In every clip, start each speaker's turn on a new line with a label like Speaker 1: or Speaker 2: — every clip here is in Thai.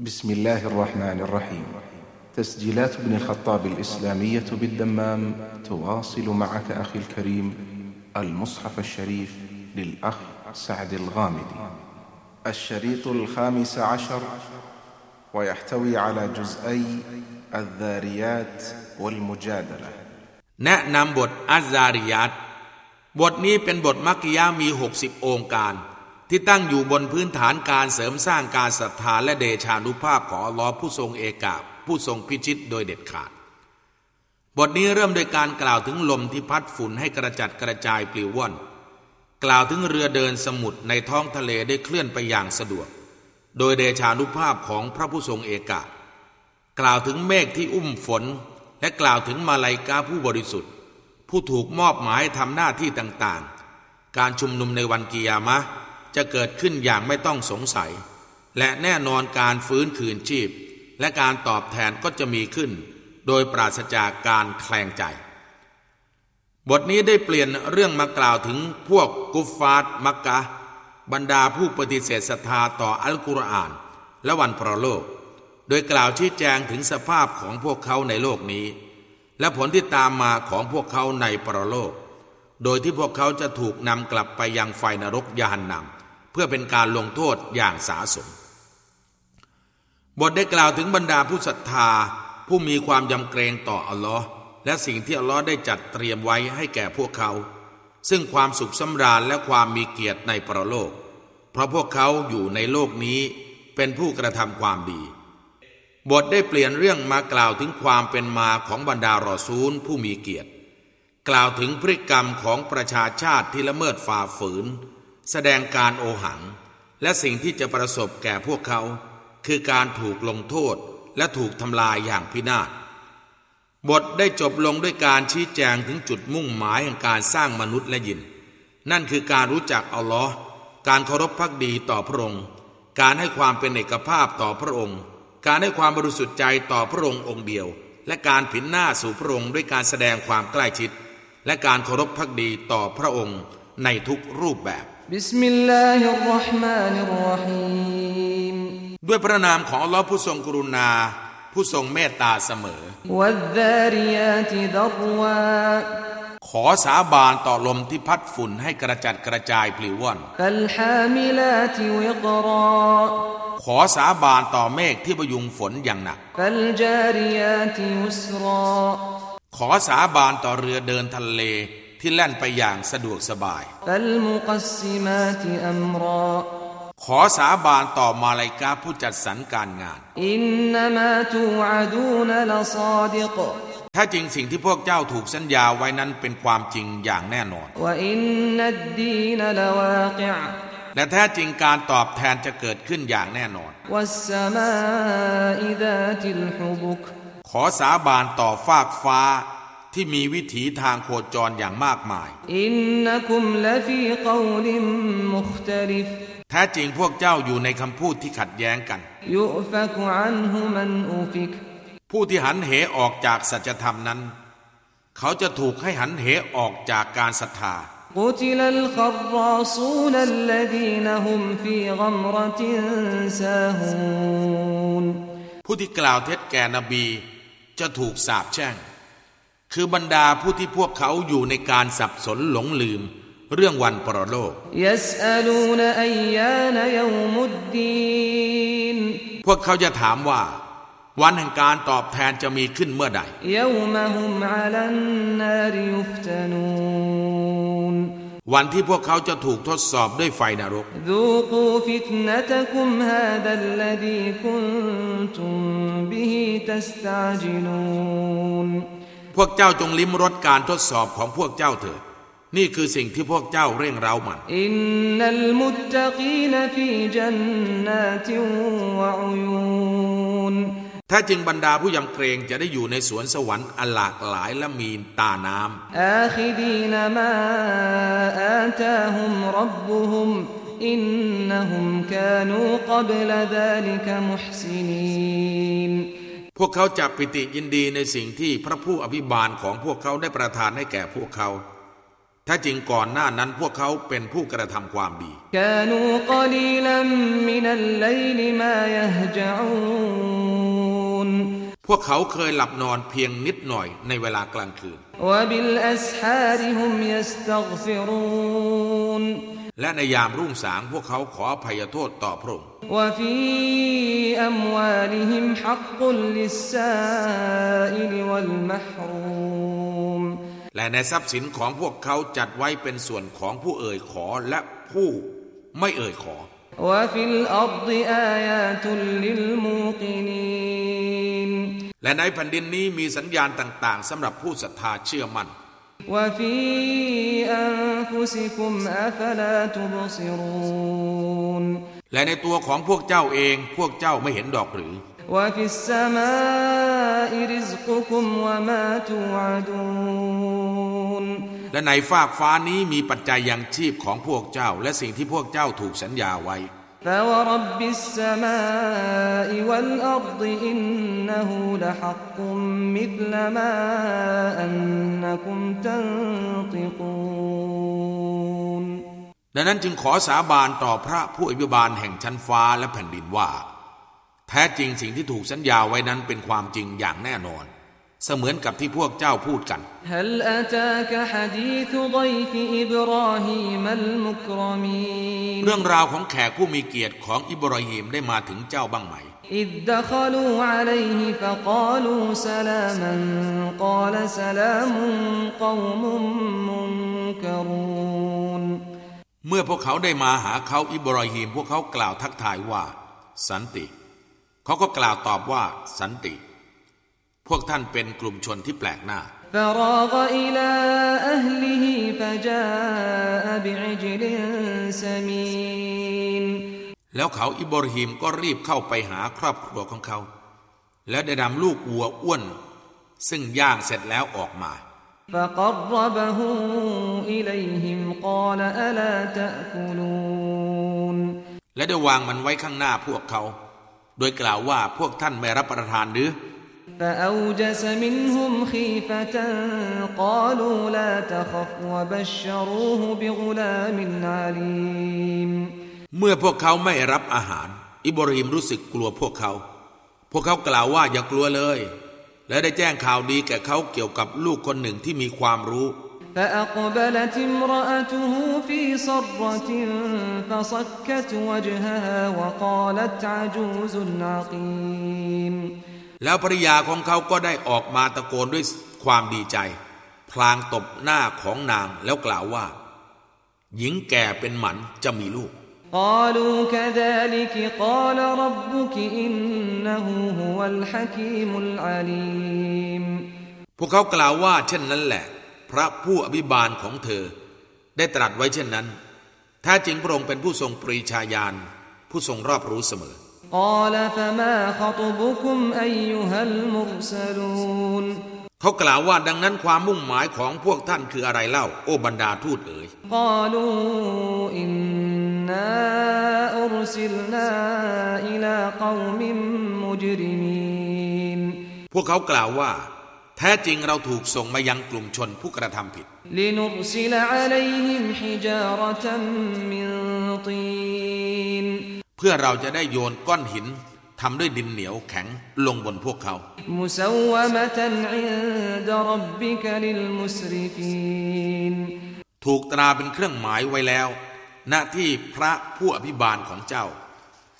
Speaker 1: بسم الله الرحمن الرحيم تسجيلات ابن الخطاب الإسلامية بالدمام تواصل معك أخي الكريم المصحف الشريف للأخ سعد الغامدي الشريط الخامس عشر ويحتوي على جزئي الذاريات والمجادلة
Speaker 2: แนะนำบทอัซาริยัตบทนี้เป็นบทมักกิยามี 60 องค์การ ที่ตั้งอยู่บนพื้นฐานการเสริมสร้างการศรัทธาและเดชานุภาพของอัลลอฮ์ผู้ทรงเอกาผู้ทรงพิชิตโดยเด็ดขาด บทนี้เริ่มโดยการกล่าวถึงลมที่พัดฝุ่นให้กระจัดกระจายปลิวว่อน กล่าวถึงเรือเดินสมุทรในท้องทะเลได้เคลื่อนไปอย่างสะดวก โดยเดชานุภาพของพระผู้ทรงเอกากล่าวถึงเมฆที่อุ้มฝน และกล่าวถึงมาลายกาผู้บริสุทธิ์ ผู้ถูกมอบหมายทำหน้าที่ต่างๆ การชุมนุมในวันกิยามะ จะเกิดขึ้นอย่างไม่ต้องสงสัย และแน่นอนการฟื้นคืนชีพ และการตอบแทนก็จะมีขึ้น โดยปราศจากการแคลงใจ บทนี้ได้เปลี่ยนเรื่องมากล่าวถึงพวกกุฟฟาร์มักกะ บรรดาผู้ปฏิเสธศรัทธาต่ออัลกุรอาน และวันพระโลก โดยกล่าวชี้แจงถึงสภาพของพวกเขาในโลกนี้ และผลที่ตามมาของพวกเขาในปรโลก โดยที่พวกเขาจะถูกนำกลับไปยังไฟนรกยานนำ พื่อเป็นการลงโทษอย่างสาสม บทได้กล่าวถึงบรรดาผู้ศรัทธา ผู้มีความยำเกรงต่ออัลลอฮ์และสิ่งที่อัลลอฮ์ได้จัดเตรียมไว้ให้แก่พวกเขา ซึ่งความสุขสำราญและความมีเกียรติในปรโลก เพราะพวกเขาอยู่ในโลกนี้เป็นผู้กระทำความดี บทได้เปลี่ยนเรื่องมากล่าวถึงความเป็นมาของบรรดารอซูลผู้มีเกียรติ กล่าวถึงพฤติกรรมของประชาชาติที่ละเมิดฝ่าฝืน แสดงการโอหัง และสิ่งที่จะประสบแก่พวกเขา คือการถูกลงโทษและถูกทำลายอย่างพินาศบทได้จบลงด้วยการชี้แจงถึงจุดมุ่งหมายแห่งการสร้างมนุษย์และยิน นั่นคือการรู้จักอัลลอฮ์การเคารพพักดีต่อพระองค์ การให้ความเป็นเอกภาพต่อพระองค์ การให้ความบริสุทธิ์ใจต่อพระองค์องค์เดียว และการผินหน้าสู่พระองค์ด้วยการแสดงความใกล้ชิด และการเคารพพักดีต่อพระองค์ในทุกรูปแบบ
Speaker 3: بسم الله الرحمن الرحيم
Speaker 2: ด้วยพระนามของอัลลอฮ์ผู้ทรงกรุณา ผู้ทรงเมตตาเสมอ
Speaker 3: والذاريات ذروا
Speaker 2: ขอสาบานต่อลมที่พัดฝุ่นให้กระจัดกระจายปลิวว่อน
Speaker 3: فالحاملات وقرا
Speaker 2: ขอสาบานต่อเมฆที่พยุงฝนอย่างหนัก
Speaker 3: فالجاريات يسرا
Speaker 2: ขอสาบานต่อเรือเดินทะเล ที่แล่นไปอย่างสะดวกสบาย ขอสาบานต่อมาลายกาผู้จัดสรรการงานถ้าจริงสิ่งที่พวกเจ้าถูกสัญญาไว้นั้นเป็นความจริงอย่างแน่นอนและแท้จริงการตอบแทนจะเกิดขึ้นอย่างแน่นอน ขอสาบานต่อฟากฟ้า ที่มีวิถีทางโคจรอย่างมากมาย
Speaker 3: إنكم لفي قول مختلف
Speaker 2: แท้จริงพวกเจ้าอยู่ในคำพูดที่ขัดแย้งกัน
Speaker 3: يؤفك عنه من أفك
Speaker 2: ผู้ที่หันเหออกจากสัจธรรมนั้น เขาจะถูกให้หันเหออกจากการศรัทธา
Speaker 3: قتل الخراصون الذين هم في غمرة ساهون
Speaker 2: ผู้ที่กล่าวเท็จแก่นบีจะถูกสาปแช่ง คือบรรดาผู้ที่พวกเขาอยู่ในการสับสนหลงลืม เรื่องวันปรโลก พวกเขาจะถามว่า วันแห่งการตอบแทนจะมีขึ้นเมื่อใด วันที่พวกเขาจะถูกทดสอบด้วยไฟนรก
Speaker 3: ดู
Speaker 2: พวกเจ้าจงลิ้มรสการทดสอบของพวกเจ้าเถิด นี่คือสิ่งที่พวกเจ้าเร่งเร้ามัน
Speaker 3: อินนัลมุ
Speaker 2: ตตะกีนฟีจัน
Speaker 3: นาติวะอุยูน
Speaker 2: แท้จึงบรรดาผู้ยำเกรงจะได้อยู่ในสวนสวรรค์อลากหลายและมีตาน้ำ
Speaker 3: อาคิดีนมาอาตาฮุมรับบุฮุมอินนหุมกานูกับลาดาลิกมุหซินีน
Speaker 2: พวกเขาจะปิติยินดีในสิ่งที่พระผู้อภิบาลของพวกเขาได้ประทานให้แก่พวกเขาถ้าจริงก่อนหน้านั้นพวกเขาเป็นผู้กระทำความดี พวกเขาเคยหลับนอนเพียงนิดหน่อยในเวลากลางคืน และในยามรุ่งสางพวกเขาขออภัยโทษต่อพระองค์และในทรัพย์สินของพวกเขาจัดไว้เป็นส่วนของผู้เอ่ยขอและผู้ไม่เอ่ยขอและในแผ่นดินนี้มีสัญญาณต่าง ๆสำหรับผู้ศรัทธาเชื่อมัน่น
Speaker 3: وفي أنفسكم أفلا تبصرون
Speaker 2: และในตัวของพวกเจ้าเองพวกเจ้าไม่เห็นดอกหรือ
Speaker 3: وفي السماء رزقكم وما توعدون
Speaker 2: และในฟากฟ้านี้มีปัจจัยยังชีพของพวกเจ้า และสิ่งที่พวกเจ้าถูกสัญญาไว้
Speaker 3: فورب السماء والأرض إنه لحق مثل ما أنكم تنطقون
Speaker 2: ดังนั้นจึงขอสาบานต่อพระผู้อภิบาลแห่งชั้นฟ้าและแผ่นดินว่า แท้จริงสิ่งที่ถูกสัญญาไว้นั้นเป็นความจริงอย่างแน่นอน เสมือนกับที่พวกเจ้าพูดกัน
Speaker 3: هل أتاك حديث ضيف إبراهيم المكرمين
Speaker 2: เรื่องราวของแขกผู้มีเกียรติของอิบราฮิมได้มาถึงเจ้าบ้างไหม
Speaker 3: إذ دخلوا عليه فقالوا سلاما قال سلام قوم منكرون
Speaker 2: เมื่อพวกเขาได้มาหาเขาอิบราฮิมพวกเขากล่าวทักทายว่า สันติ เขาก็กล่าวตอบว่า สันติ พวกท่านเป็นกลุ่มชนที่แปลกหน้า แล้วเขาอิบรหิมก็รีบเข้าไปหาครอบครัวของเขา แล้วได้นำลูกวัวอ้วน ซึ่งย่างเสร็จแล้วออกมา และได้วางมันไว้ข้างหน้าพวกเขา โดยกล่าวว่าพวกท่านไม่รับประทานหรือ
Speaker 3: فأوجس منهم خيفة قالوا لا تخف وبشروه بغلام عليم
Speaker 2: เมื่อพวกเขาไม่รับอาหาร อิบราฮิมรู้สึกกลัวพวกเขา พวกเขากล่าวว่าอย่ากลัวเลย และได้แจ้งข่าวดีแก่เขาเกี่ยวกับลูกคนหนึ่งที่มีความรู้
Speaker 3: فأقبلت امرأته في صرة فصكت وجهها وقالت عجوز عقيم
Speaker 2: แล้วภริยาของเขาก็ได้ออกมาตะโกนด้วยความดีใจ พลางตบหน้าของนางแล้วกล่าวว่า หญิงแก่เป็นหมันจะมีลูก
Speaker 3: قالوا كذلك قال ربك إنه هو الحكيم العليم
Speaker 2: พวกเขากล่าวว่า เช่นนั้นแหละ พระผู้อภิบาลของเธอ ได้ตรัสไว้เช่นนั้นแท้จริงพระองค์เป็นผู้ทรงปรีชาญาณผู้ทรงรอบรู้เสมอ
Speaker 3: قال فما خطبكم أيها المرسلون
Speaker 2: เขากล่าวว่าดังนั้นความมุ่งหมายของพวกท่านคืออะไรเล่า โอบรรดาทูตเอ๋ย
Speaker 3: قالوا إنا أرسلنا إلى قوم مجرمين
Speaker 2: พวกเขากล่าวว่า แท้จริงเราถูกส่งมายังกลุ่มชนผู้กระทำผิด
Speaker 3: لنرسل عليهم حجارة من طين
Speaker 2: เ พื่อเราจะได้โยนก้อนหินทำด้วยดินเหนียวแข็งลงบนพวกเขาถูกตราเป็นเครื่องหมายไว้แล้ว หน้าที่พระผู้อภิบาลของเจ้า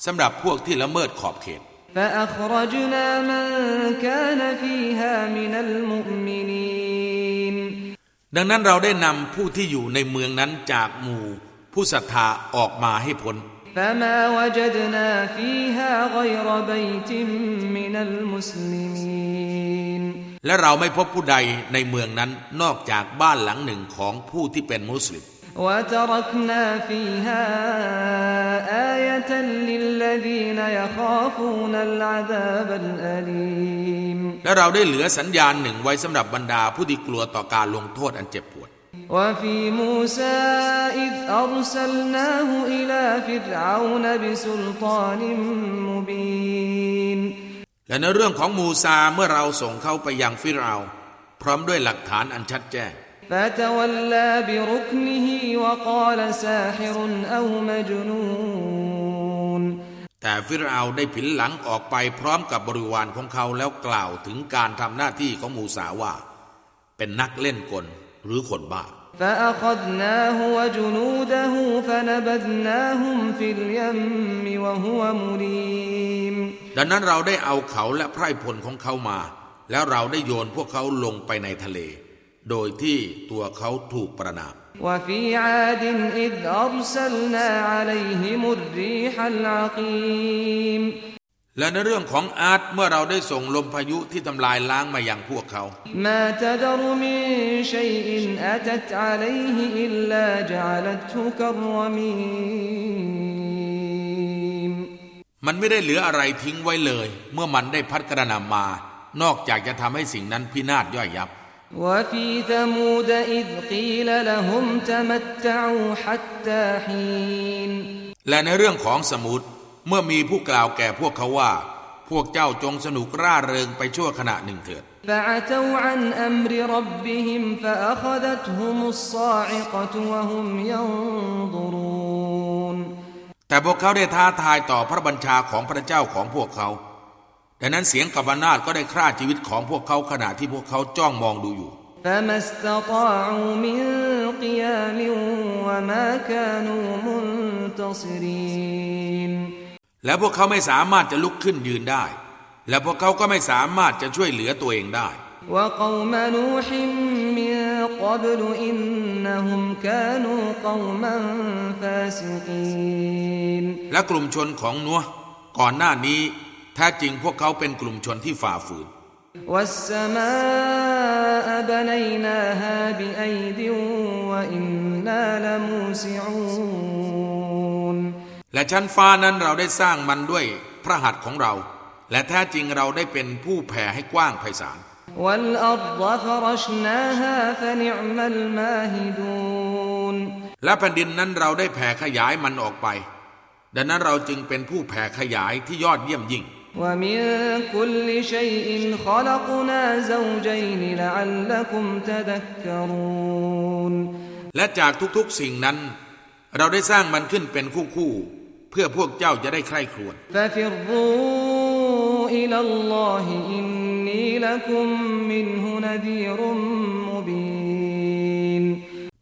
Speaker 2: สำหรับพวกที่ละเมิดขอบเขต ดังนั้นเราได้นำผู้ที่อยู่ในเมืองนั้นจากหมู่ ผู้ศรัทธาออกมาให้พ้น
Speaker 3: فما وجدنا فيها غير بيت من المسلمين
Speaker 2: และเราไม่พบผู้ใดในเมืองนั้นนอกจากบ้านหลังหนึ่งของผู้ที่เป็นมุสลิม
Speaker 3: وتركنا فيها آية للذين يخافون العذاب الأليم
Speaker 2: และเราได้เหลือสัญญาณหนึ่งไว้สำหรับบรรดาผู้ที่กลัวต่อการลงโทษอันเจ็บปวด
Speaker 3: وفي موسى إذ أرسلناه إلى فرعون بسلطان مبين
Speaker 2: และในเรื่องของมูซาเมื่อเราส่งเขาไปยังฟิรเอาพร้อมด้วยหลักฐานอันชัดแจ้ง
Speaker 3: فتولى بركنه وقال ساحر أو مجنون
Speaker 2: แต่ฟิรเอาได้ผินหลังออกไปพร้อมกับบริวารของเขาแล้วกล่าวถึงการทำหน้าที่ของมูสาว่า เป็นนักเล่นกล หรือคนบ้า
Speaker 3: فأخذناه وجنوده فنبذناهم في اليم وهو مليم
Speaker 2: ดังนั้นเราได้เอาเขาและไพร่พลของเขามา แล้วเราได้โยนพวกเขาลงไปในทะเล โดยที่ตัวเขาถูกประนาม
Speaker 3: وفي عاد إذ أرسلنا عليهم الريح العقيم
Speaker 2: และในเรื่องของอาร์ตเมื่อเราได้ส่งลมพายุที่ทำลายล้างมาอย่างพวกเขา
Speaker 3: ما تذر من شيء أتت عليه إلا جعلته كالرميم
Speaker 2: มันไม่ได้เหลืออะไรทิ้งไว้เลย เมื่อมันได้พัดกระหน่ำมา นอกจากจะทำให้สิ่งนั้นพินาศย่อยยับ
Speaker 3: وفي ثمود إذ قيل لهم تمتعوا حتى حين
Speaker 2: และในเรื่องของสมุทร เมื่อมีผู้กล่าวแก่พวกเขาว่า พวกเจ้าจงสนุกร่าเริงไปชั่วขณะหนึ่งเถิด
Speaker 3: فعتوا عن أمر ربهم فأخذتهم الصاعقة وهم ينظرون
Speaker 2: แต่พวกเขาได้ท้าทายต่อพระบัญชาของพระเจ้าของพวกเขา ดังนั้นเสียงกับบนาตก็ได้ฆ่าชีวิตของพวกเขาขณะที่พวกเขาจ้องมองดูอยู่
Speaker 3: فما استطاعوا من قيام وما كانوا منتصرين
Speaker 2: และพวกเขาไม่สามารถจะลุกขึ้นยืนได้ และพวกเขาก็ไม่สามารถจะช่วยเหลือตัวเองได้และกลุ่มชนของนัวก่อนหน้านี้ แท้จริงพวกเขาเป็นกลุ่มชนที่ฝ่าฝืน
Speaker 3: และ
Speaker 2: และชั้นฟ้านั้นเราได้สร้างมันด้วยพระหัตถ์ของเรา และแท้จริงเราได้เป็นผู้แผ่ให้กว้างไพศาล
Speaker 3: والأرض فرشناها فنعم الماهدون
Speaker 2: และแผ่นดินนั้นเราได้แผ่ขยายมันออกไป ดังนั้นเราจึงเป็นผู้แผ่ขยายที่ยอดเยี่ยมยิ่ง
Speaker 3: ومن كل شيء خلقنا زوجين لعلكم تذكرون
Speaker 2: และจากทุกๆสิ่งนั้น เราได้สร้างมันขึ้นเป็นคู่ๆเ พื่อพวกเจ้าจะได้ใคร่ครวญ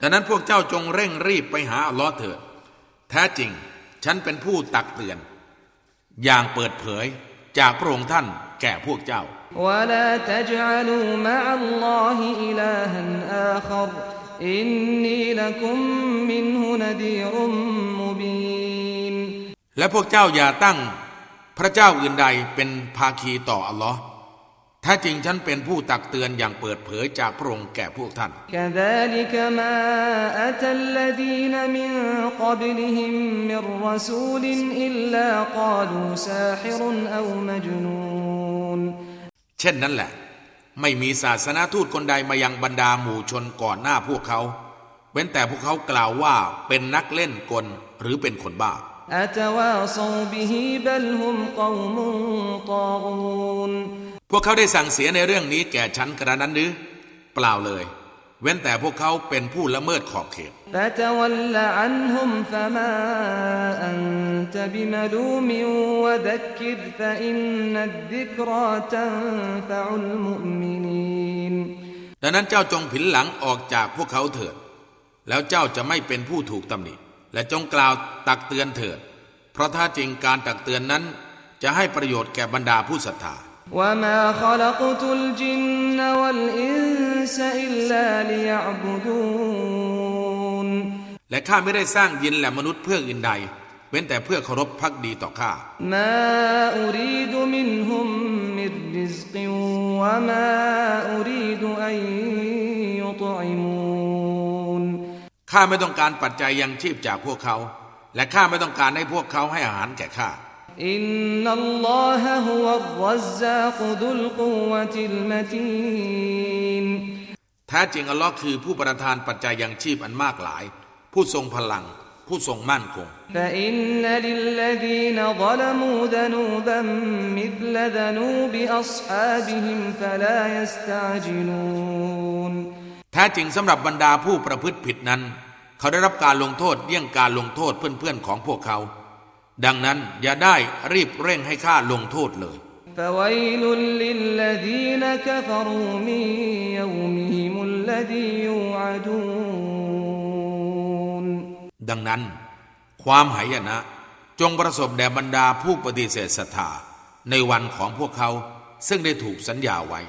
Speaker 2: ดังนั้นพวกเจ้าจงเร่งรีบไปหาอัลลอฮ์เถิด แท้จริง ฉันเป็นผู้ตักเตือน อย่างเปิดเผยจากพระองค์ท่านแก่พวกเจ้า
Speaker 3: อินนีลักุมมินฮุนดีรุม
Speaker 2: และพวกเจ้าอย่าตั้งพระเจ้าอื่นใดเป็นภาคีต่ออัลลอฮ์แท้จริงฉันเป็นผู้ตักเตือนอย่างเปิดเผยจากพระองค์แก่พวกท่าน
Speaker 3: كذلك ما أتى الذين من قبلهم من رسول إلا قالوا ساحر أو مجنون
Speaker 2: เช่นนั้นแหละ ไม่มีศาสนาทูตคนใดมายังบรรดาหมู่ชนก่อนหน้าพวกเขา เว้นแต่พวกเขากล่าวว่าเป็นนักเล่นกลหรือเป็นคนบ้า พวกเขาได้สั่งเสียในเรื่องนี้แก่ฉันกระนั้นหรือเปล่าเลย เว้นแต่พวกเขาเป็นผู้ละเมิดขอบเขตดังนั้นเจ้าจงผินหลังออกจากพวกเขาเถิด แล้วเจ้าจะไม่เป็นผู้ถูกตำหนิ และจงกล่าวตักเตือนเถิด เพราะถ้าจริงการตักเตือนนั้น จะให้ประโยชน์แก่บรรดาผู้ศรัทธา
Speaker 3: وما خلقت الجن والإنس إلا ليعبدون
Speaker 2: และข้าไม่ได้สร้างยินและมนุษย์เพื่ออื่นใด เว้นแต่เพื่อเคารพพักดีต่อข้า
Speaker 3: ما أريد منهم من رزق وما أريد أن يطعمون ู
Speaker 2: ข้าไม่ต้องการปัจจัยยังชีพจากพวกเขา และข้าไม่ต้องการให้พวกเขาให้อาหารแก่ข้า
Speaker 3: อินนัลลอฮะฮุวัรรัซซากุดุลกุวะติลมติน
Speaker 2: แท้จริงอัลลอฮ์คือผู้ประทานปัจจัยยังชีพอันมากหลาย ผู้ทรงพลัง ผู้ทรงมั่นคง
Speaker 3: แต่อินนัลลอฮีนะซะลามูดะนูบัมมิซละดะนูบิอัศฮาบิฮิมฟะลายัสตะญิลูน
Speaker 2: แท้จริงสำหรับบรรดาผู้ประพฤติผิดนั้น เขาได้รับการลงโทษเยี่ยงการลงโทษเพื่อนๆของพวกเขา ดังนั้นอย่าได้รีบเร่งให้ข้าลงโทษเลยดังนั้น ความหายนะ จงประสบแด่บรรดาผู้ปฏิเสธศรัทธาในวันของพวกเขา ซึ่งได้ถูกสัญญาไว้